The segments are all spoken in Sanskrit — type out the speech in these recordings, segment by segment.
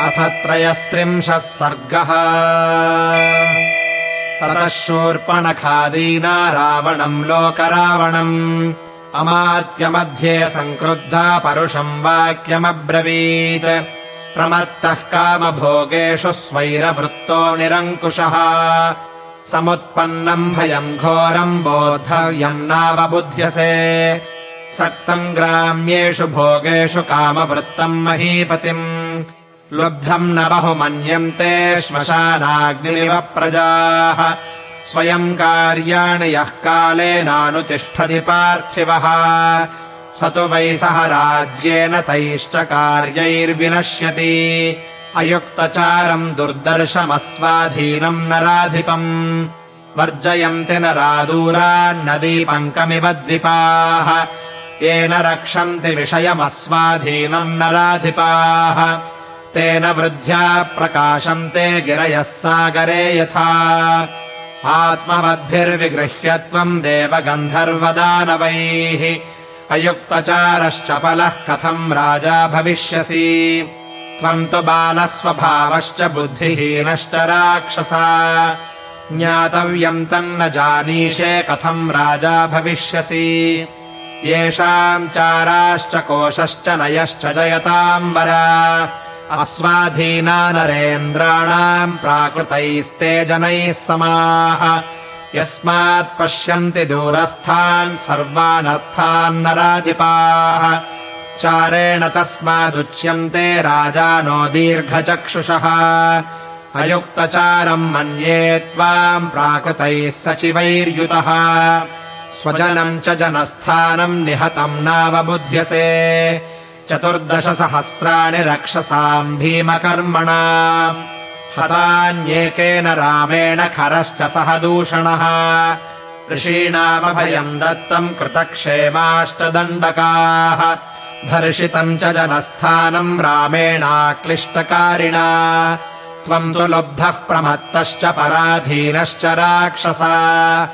अथ त्रयस्त्रिंशः सर्गः। ततः शूर्पणखादीना रावणम् लोकरावणम्। अमात्यमध्ये सङ्क्रुद्धा परुषम् वाक्यमब्रवीत्। प्रमत्तः कामभोगेषु स्वैरवृत्तो निरङ्कुशः। समुत्पन्नम् भयम् घोरम् बोद्धव्यम् नावबुध्यसे। सक्तम् ग्राम्येषु भोगेषु कामवृत्तम् महीपतिम् लुब्धम् न बहुमन्यन्ते श्मशानाग्निरिव प्रजाः। स्वयम् कार्याणि यः कालेनानुतिष्ठति पार्थिवः। स तु वै सह राज्येन तैश्च कार्यैर्विनश्यति। अयुक्तचारम् दुर्दर्शमस्वाधीनम् नराधिपम्। वर्जयन्ति नरादूरान्नदीपङ्कमिव द्विपाः। येन रक्षन्ति विषयमस्वाधीनम् नराधिपाः तेन वृद्ध्या प्रकाशन्ते गिरयः सागरे यथा। आत्मवद्भिर्विगृह्यत्वम् देवगन्धर्वदानवैः। अयुक्तचारश्चपलः कथम् राजा भविष्यसि। त्वम् तु बालस्वभावश्च बुद्धिहीनश्च राक्षसा। ज्ञातव्यम् तन्न जानीषे कथम् राजा भविष्यसि। येषाम् चाराश्च कोशश्च नयश्च जयताम्बरा अस्वाधीना नरेन्द्राणाम् प्राकृतैस्ते जनैः समाः यस्मात् पश्यन्ति दूरस्थान् सर्वानर्थान् नराधिपाः। चारेण तस्मादुच्यन्ते राजानो दीर्घचक्षुषः। अयुक्तचारम् मन्ये त्वाम् प्राकृतैः सचिवैर्युतः। स्वजनम् च जनस्थानम् निहतम् नावबुध्यसे चतुर्दशसहस्राणि रक्षसाम् भीमकर्मणा। हतान्येकेन रामेण खरश्च सह दूषणः। ऋषीणामभयम् दत्तम् कृतक्षेमाश्च दण्डकाः। धर्षितम् च जनस्थानम् रामेणाक्लिष्टकारिणा। त्वम् तु लुब्धः प्रमत्तश्च पराधीनश्च राक्षसा।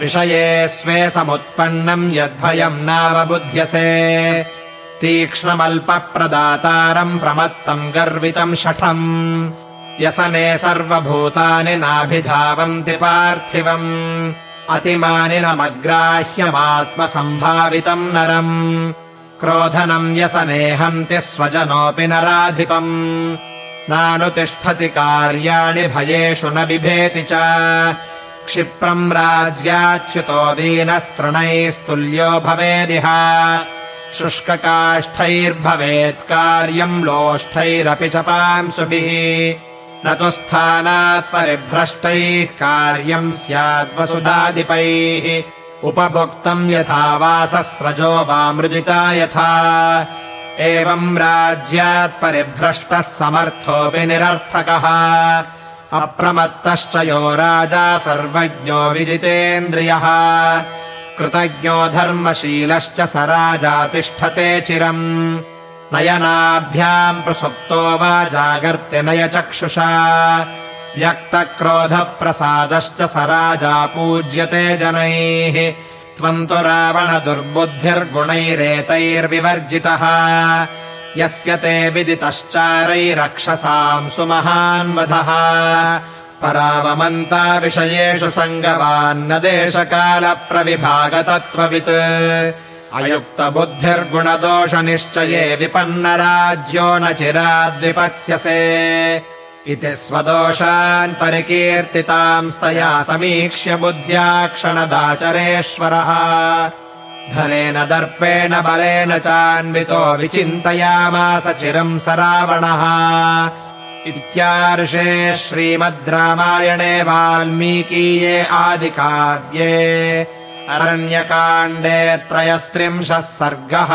विषये स्वे समुत्पन्नम् यद्भयम् नावबुध्यसे तीक्ष्णमल्पप्रदातारम् प्रमत्तम् गर्वितम् शठम्। व्यसने सर्वभूतानि नाभिधावन्ति पार्थिवम्। अतिमानिनमग्राह्यमात्मसम्भावितम् नरम्। क्रोधनम् व्यसनेहन्ति स्वजनोऽपि नराधिपम्। नानुतिष्ठति कार्याणि भयेषु न बिभेति च। क्षिप्रम् राज्याच्युतो दीनस्तृणैस्तुल्यो भवेदिह शुष्ककाष्ठैर्भवेत् कार्यम् लोष्ठैरपि च पांसुभिः न तु स्थानात् परिभ्रष्टैः कार्यम् स्याद्वसुधादिपैः उपभुक्तम् यथा वासस्रजो वा मृदिता यथा। एवम् राज्यात् परिभ्रष्टः समर्थोऽपि निरर्थकः। अप्रमत्तश्च यो राजा सर्वज्ञो विजितेन्द्रियः कृतज्ञो धर्मशीलश्च स राजा तिष्ठते चिरम्। नयनाभ्याम् प्रसुप्तो वा जागर्त्यनयचक्षुषा व्यक्तक्रोधप्रसादश्च स राजा पूज्यते जनैः। त्वम् तु रावणदुर्बुद्धिर्गुणैरेतैर्विवर्जितः। यस्य ते विदितश्चारैरक्षसाम् सुमहान्वधः परावमन्ता विषयेषु सङ्गवान्न देशकालप्रविभागतत्त्ववित्। अयुक्तबुद्धिर्गुणदोषनिश्चये विपन्नराज्यो न चिराद्विपत्स्यसे। इति स्वदोषान् परिकीर्तितांस्तया समीक्ष्य बुद्ध्या क्षणदाचरेश्वरः। धनेन दर्पेण बलेन चान्वितो विचिन्तयामास चिरम् स रावणः इत्यार्षे श्रीमद् रामायणे वाल्मीकीये आदिकाव्ये अरण्यकाण्डे त्रयस्त्रिंशः सर्गः